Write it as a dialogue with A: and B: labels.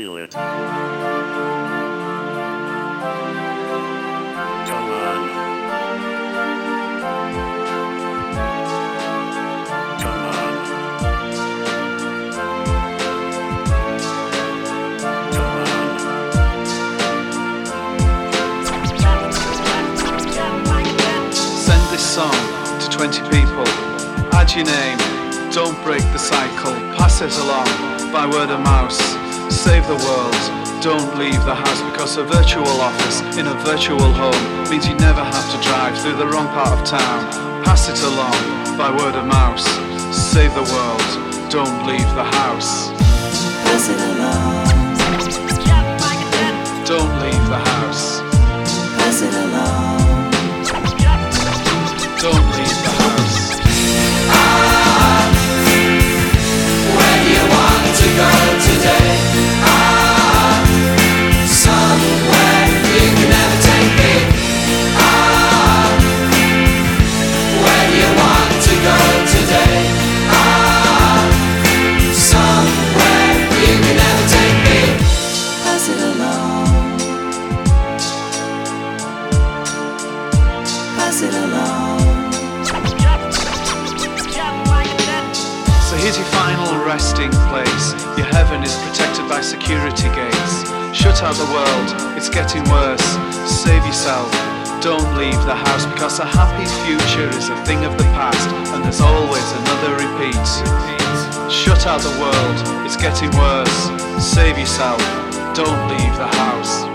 A: feel it. Come on.
B: Send this song to 20 people. Add your name. Don't break the cycle. Pass it along by word of mouth. Save the world. Don't leave the house because a virtual office in a virtual home means you never have to drive through the wrong part of town. Pass it along by word of mouth. Save the world. Don't leave the house.
C: Pass it along,
B: here's your final resting place. Your heaven is protected by security gates. Shut out the world, it's getting worse. Save yourself, don't leave the house because a happy future is a thing of the past and there's always another repeat. Shut out the world, it's getting worse. Save yourself, don't leave the house.